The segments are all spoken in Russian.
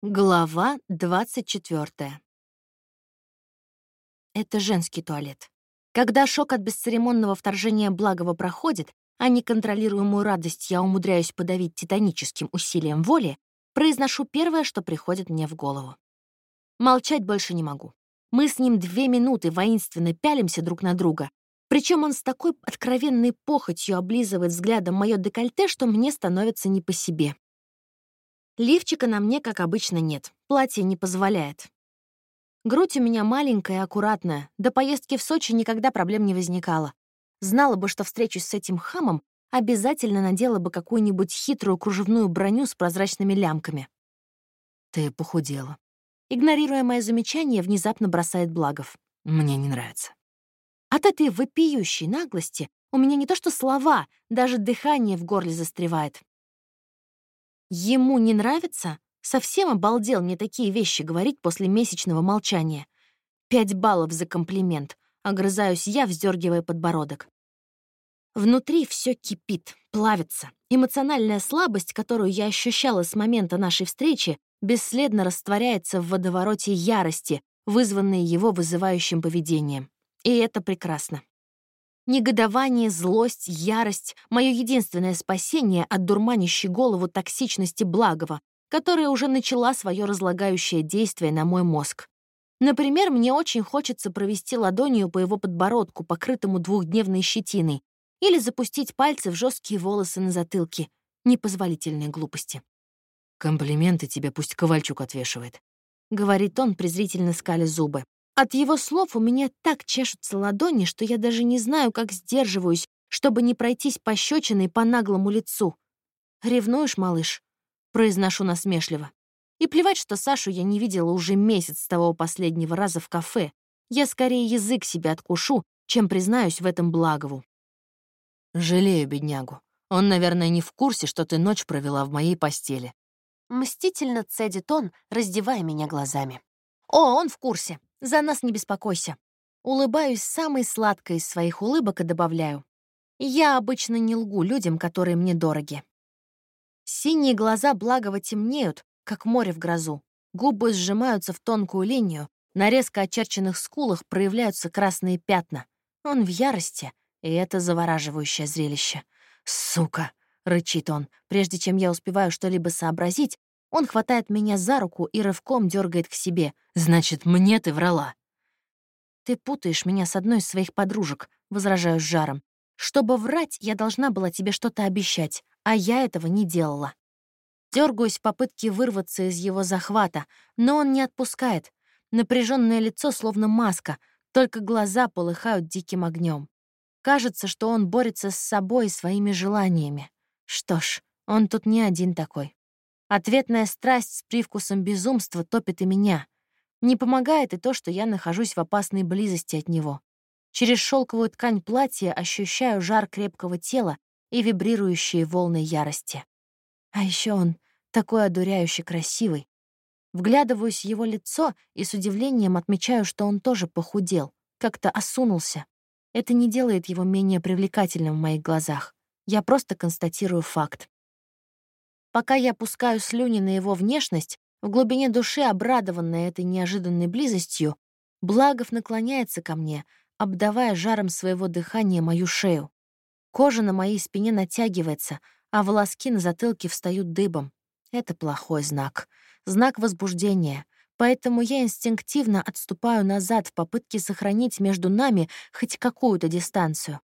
Глава 24. Это женский туалет. Когда шок от бесцеремонного вторжения благого проходит, а неконтролируемую радость я умудряюсь подавить титаническим усилием воли, произношу первое, что приходит мне в голову. Молчать больше не могу. Мы с ним две минуты воинственно пялимся друг на друга, причем он с такой откровенной похотью облизывает взглядом мое декольте, что мне становится не по себе. Лифчика на мне, как обычно, нет. Платье не позволяет. Грудь у меня маленькая и аккуратная. До поездки в Сочи никогда проблем не возникало. Знала бы, что встречусь с этим хамом, обязательно надела бы какую-нибудь хитрую кружевную броню с прозрачными лямками. Ты похудела. Игнорируя мое замечание, внезапно бросает Благов. Мне не нравится. От этой вопиющей наглости у меня не то что слова, даже дыхание в горле застревает. Ему не нравится? Совсем обалдел мне такие вещи говорить после месячного молчания. Пять баллов за комплимент. Огрызаюсь я, вздергивая подбородок. Внутри все кипит, плавится. Эмоциональная слабость, которую я ощущала с момента нашей встречи, бесследно растворяется в водовороте ярости, вызванной его вызывающим поведением. И это прекрасно. Негодование, злость, ярость — мое единственное спасение от дурманящей голову токсичности благого, которая уже начала свое разлагающее действие на мой мозг. Например, мне очень хочется провести ладонью по его подбородку, покрытому двухдневной щетиной, или запустить пальцы в жесткие волосы на затылке. Непозволительные глупости. «Комплименты тебе пусть Ковальчук отвешивает», — говорит он, презрительно скали зубы. От его слов у меня так чешутся ладони, что я даже не знаю, как сдерживаюсь, чтобы не пройтись пощечиной по наглому лицу. «Ревнуешь, малыш?» — произношу насмешливо. И плевать, что Сашу я не видела уже месяц с того последнего раза в кафе. Я скорее язык себе откушу, чем признаюсь в этом Благову. Жалею беднягу. Он, наверное, не в курсе, что ты ночь провела в моей постели. Мстительно цедит он, раздевая меня глазами. О, он в курсе. За нас не беспокойся. Улыбаюсь самой сладкой из своих улыбок и добавляю. Я обычно не лгу людям, которые мне дороги. Синие глаза благово темнеют, как море в грозу. Губы сжимаются в тонкую линию, на резко очерченных скулах проявляются красные пятна. Он в ярости, и это завораживающее зрелище. «Сука!» — рычит он. Прежде чем я успеваю что-либо сообразить, он хватает меня за руку и рывком дергает к себе. «Значит, мне ты врала». «Ты путаешь меня с одной из своих подружек», — возражаю с жаром. «Чтобы врать, я должна была тебе что-то обещать, а я этого не делала». Дергаюсь в попытке вырваться из его захвата, но он не отпускает. Напряженное лицо словно маска, только глаза полыхают диким огнем. Кажется, что он борется с собой и своими желаниями. Что ж, он тут не один такой. Ответная страсть с привкусом безумства топит и меня. Не помогает и то, что я нахожусь в опасной близости от него. Через шелковую ткань платья ощущаю жар крепкого тела и вибрирующие волны ярости. А еще он такой одуряюще красивый. Вглядываюсь в его лицо и с удивлением отмечаю, что он тоже похудел, как-то осунулся. Это не делает его менее привлекательным в моих глазах. Я просто констатирую факт. Пока я пускаю слюни на его внешность, в глубине души, обрадованная этой неожиданной близостью, Благов наклоняется ко мне, обдавая жаром своего дыхания мою шею. Кожа на моей спине натягивается, а волоски на затылке встают дыбом. Это плохой знак. Знак возбуждения. Поэтому я инстинктивно отступаю назад в попытке сохранить между нами хоть какую-то дистанцию.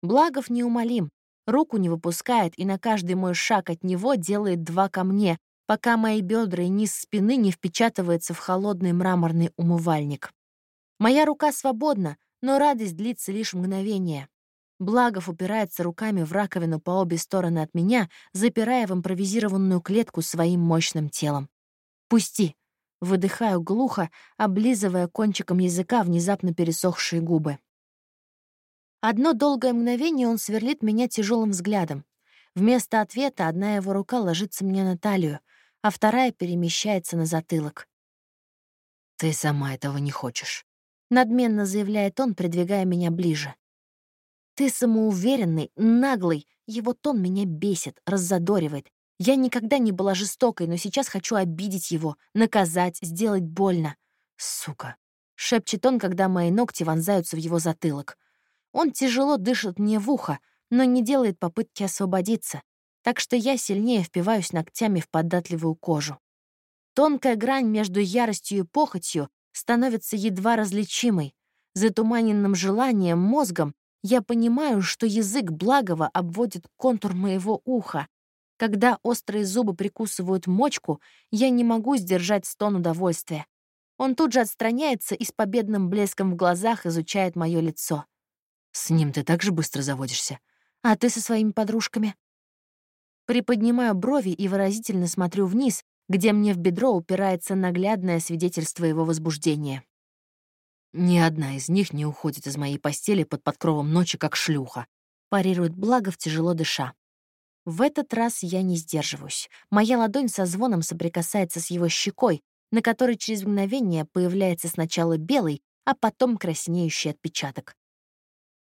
Благов неумолим. Руку не выпускает и на каждый мой шаг от него делает два ко мне, пока мои бедра и низ спины не впечатываются в холодный мраморный умывальник. Моя рука свободна, но радость длится лишь мгновение. Благов упирается руками в раковину по обе стороны от меня, запирая в импровизированную клетку своим мощным телом. «Пусти!» — выдыхаю глухо, облизывая кончиком языка внезапно пересохшие губы. Одно долгое мгновение он сверлит меня тяжелым взглядом. Вместо ответа одна его рука ложится мне на талию, а вторая перемещается на затылок. «Ты сама этого не хочешь», — надменно заявляет он, придвигая меня ближе. «Ты самоуверенный, наглый, его тон меня бесит, раззадоривает. Я никогда не была жестокой, но сейчас хочу обидеть его, наказать, сделать больно. Сука. Шепчет он, когда мои ногти вонзаются в его затылок. Он тяжело дышит мне в ухо, но не делает попытки освободиться, так что я сильнее впиваюсь ногтями в податливую кожу. Тонкая грань между яростью и похотью становится едва различимой. Затуманенным желанием мозгом я понимаю, что язык благого обводит контур моего уха. Когда острые зубы прикусывают мочку, я не могу сдержать стон удовольствия. Он тут же отстраняется и с победным блеском в глазах изучает мое лицо. «С ним ты так же быстро заводишься?» «А ты со своими подружками?» Приподнимаю брови и выразительно смотрю вниз, где мне в бедро упирается наглядное свидетельство его возбуждения. Ни одна из них не уходит из моей постели под подкровом ночи, как шлюха. Парирует Благов, тяжело дыша. В этот раз я не сдерживаюсь. Моя ладонь со звоном соприкасается с его щекой, на которой через мгновение появляется сначала белый, а потом краснеющий отпечаток.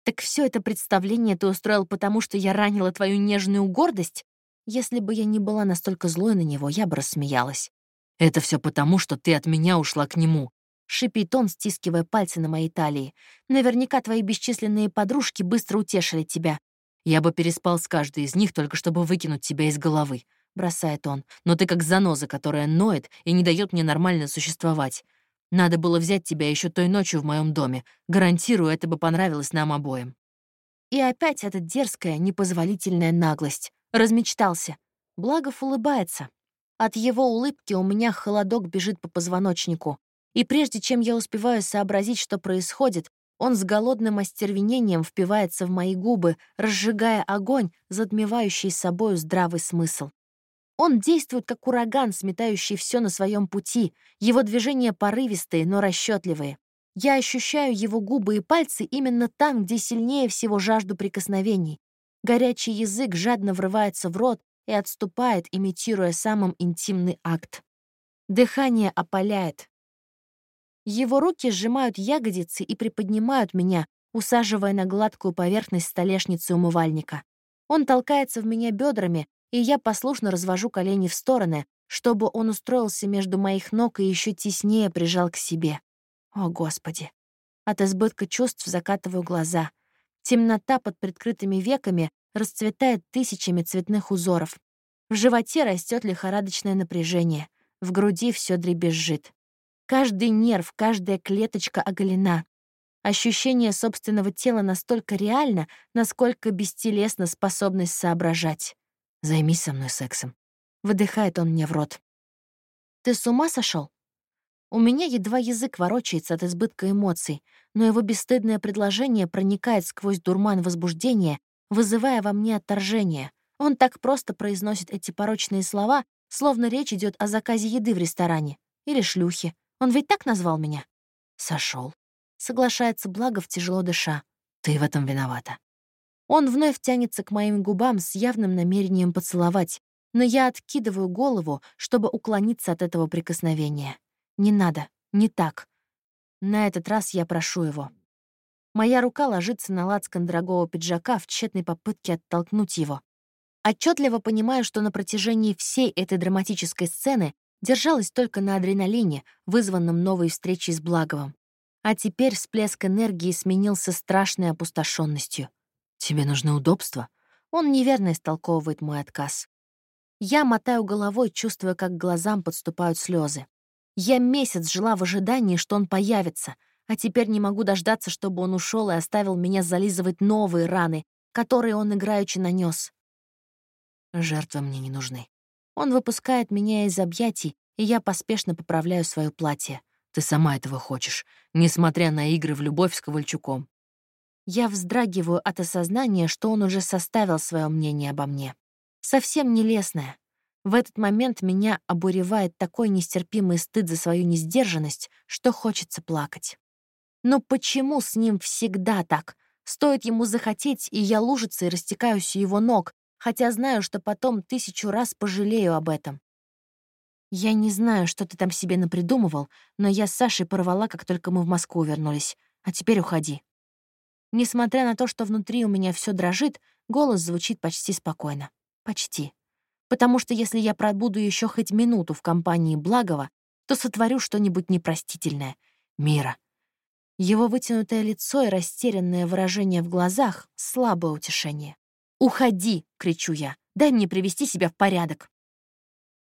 «Так все это представление ты устроил потому, что я ранила твою нежную гордость? Если бы я не была настолько злой на него, я бы рассмеялась. Это все потому, что ты от меня ушла к нему. Шипит он, стискивая пальцы на моей талии. «Наверняка твои бесчисленные подружки быстро утешили тебя». «Я бы переспал с каждой из них, только чтобы выкинуть тебя из головы», — бросает он. «Но ты как заноза, которая ноет и не дает мне нормально существовать. Надо было взять тебя еще той ночью в моем доме. Гарантирую, это бы понравилось нам обоим». И опять эта дерзкая, непозволительная наглость. Размечтался. Благов улыбается. От его улыбки у меня холодок бежит по позвоночнику. И прежде чем я успеваю сообразить, что происходит, он с голодным остервенением впивается в мои губы, разжигая огонь, затмевающий собою здравый смысл. Он действует как ураган, сметающий все на своем пути. Его движения порывистые, но расчетливые. Я ощущаю его губы и пальцы именно там, где сильнее всего жажду прикосновений. Горячий язык жадно врывается в рот и отступает, имитируя самым интимный акт. Дыхание опаляет, его руки сжимают ягодицы и приподнимают меня, усаживая на гладкую поверхность столешницы умывальника. Он толкается в меня бедрами, и я послушно развожу колени в стороны, чтобы он устроился между моих ног и еще теснее прижал к себе. О, Господи! От избытка чувств закатываю глаза. Темнота под прикрытыми веками расцветает тысячами цветных узоров. В животе растет лихорадочное напряжение. В груди все дребезжит. Каждый нерв, каждая клеточка оголена. Ощущение собственного тела настолько реально, насколько бестелесна способность соображать. «Займись со мной сексом», — выдыхает он мне в рот. «Ты с ума сошел? У меня едва язык ворочается от избытка эмоций, но его бесстыдное предложение проникает сквозь дурман возбуждения, вызывая во мне отторжение. Он так просто произносит эти порочные слова, словно речь идет о заказе еды в ресторане или шлюхе. Он ведь так назвал меня? Сошел. Соглашается Благов, тяжело дыша. Ты в этом виновата. Он вновь тянется к моим губам с явным намерением поцеловать, но я откидываю голову, чтобы уклониться от этого прикосновения. Не надо, не так. На этот раз я прошу его. Моя рука ложится на лацкан дорогого пиджака в тщетной попытке оттолкнуть его. Отчетливо понимаю, что на протяжении всей этой драматической сцены Держалась только на адреналине, вызванном новой встречей с Благовым. А теперь всплеск энергии сменился страшной опустошенностью. «Тебе нужны удобства?» Он неверно истолковывает мой отказ. Я мотаю головой, чувствуя, как глазам подступают слезы. Я месяц жила в ожидании, что он появится, а теперь не могу дождаться, чтобы он ушел и оставил меня зализывать новые раны, которые он играючи нанес. Жертвы мне не нужны. Он выпускает меня из объятий, и я поспешно поправляю свое платье. Ты сама этого хочешь, несмотря на игры в любовь с Ковальчуком. Я вздрагиваю от осознания, что он уже составил свое мнение обо мне. Совсем нелестное. В этот момент меня обуревает такой нестерпимый стыд за свою несдержанность, что хочется плакать. Но почему с ним всегда так? Стоит ему захотеть, и я лужица и растекаюсь у его ног, хотя знаю, что потом тысячу раз пожалею об этом. Я не знаю, что ты там себе напридумывал, но я с Сашей порвала, как только мы в Москву вернулись. А теперь уходи. Несмотря на то, что внутри у меня все дрожит, голос звучит почти спокойно. Почти. Потому что если я пробуду еще хоть минуту в компании Благова, то сотворю что-нибудь непростительное. Мира. Его вытянутое лицо и растерянное выражение в глазах — слабое утешение. «Уходи!» — кричу я. «Дай мне привести себя в порядок!»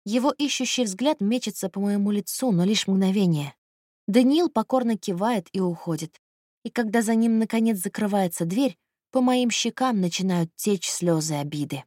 Его ищущий взгляд мечется по моему лицу, но лишь мгновение. Даниил покорно кивает и уходит. И когда за ним, наконец, закрывается дверь, по моим щекам начинают течь слезы обиды.